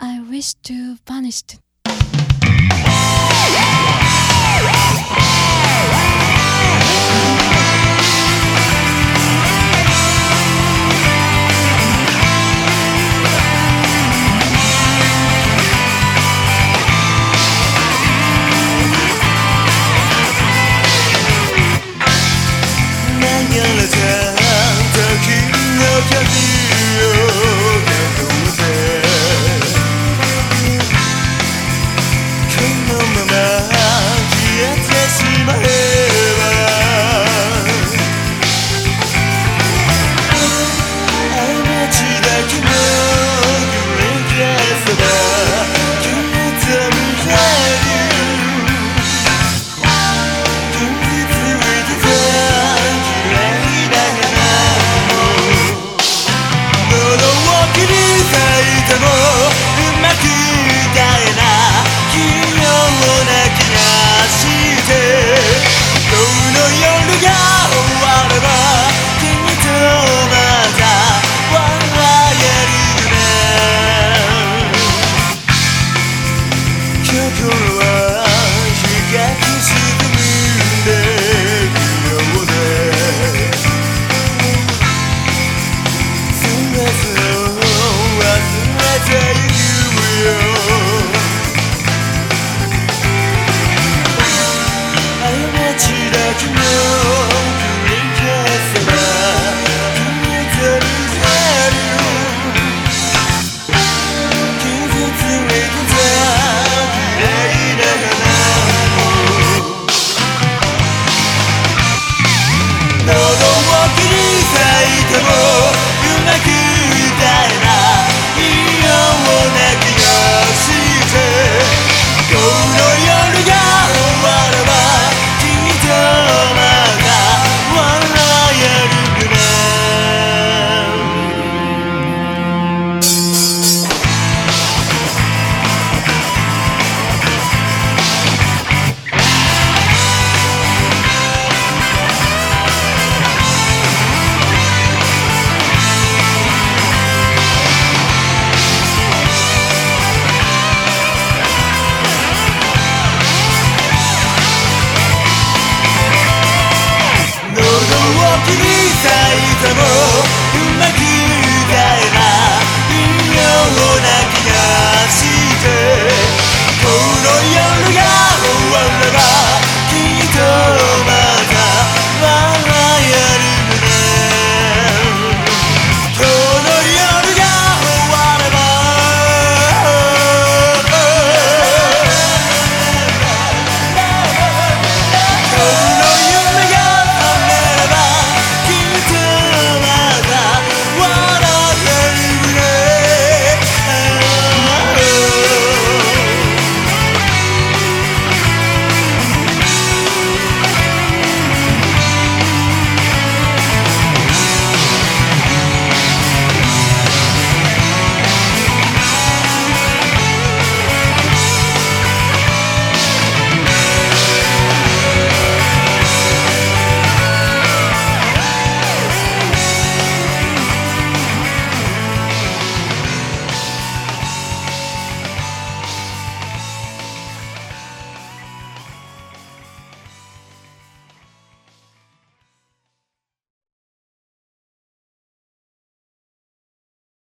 I wish to punish